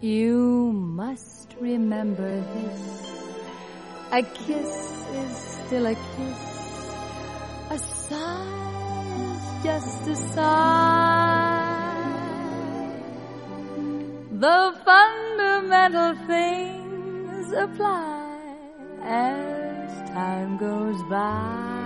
You must remember this. A kiss is still a kiss. A sigh is just a sigh. The fundamental things apply as time goes by.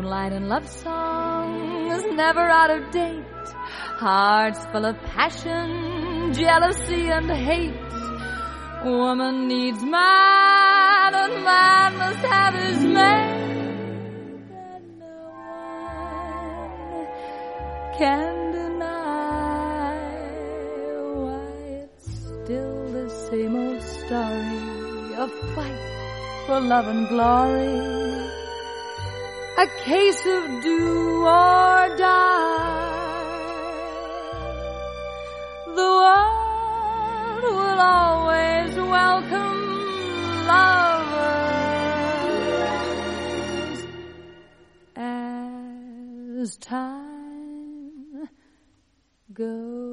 Moonlight and love songs never out of date. Hearts full of passion, jealousy and hate. Woman needs man and man must have his mate. And no one can deny why it's still the same old story. of fight for love and glory a case of do or die. The world will always welcome lovers as time goes.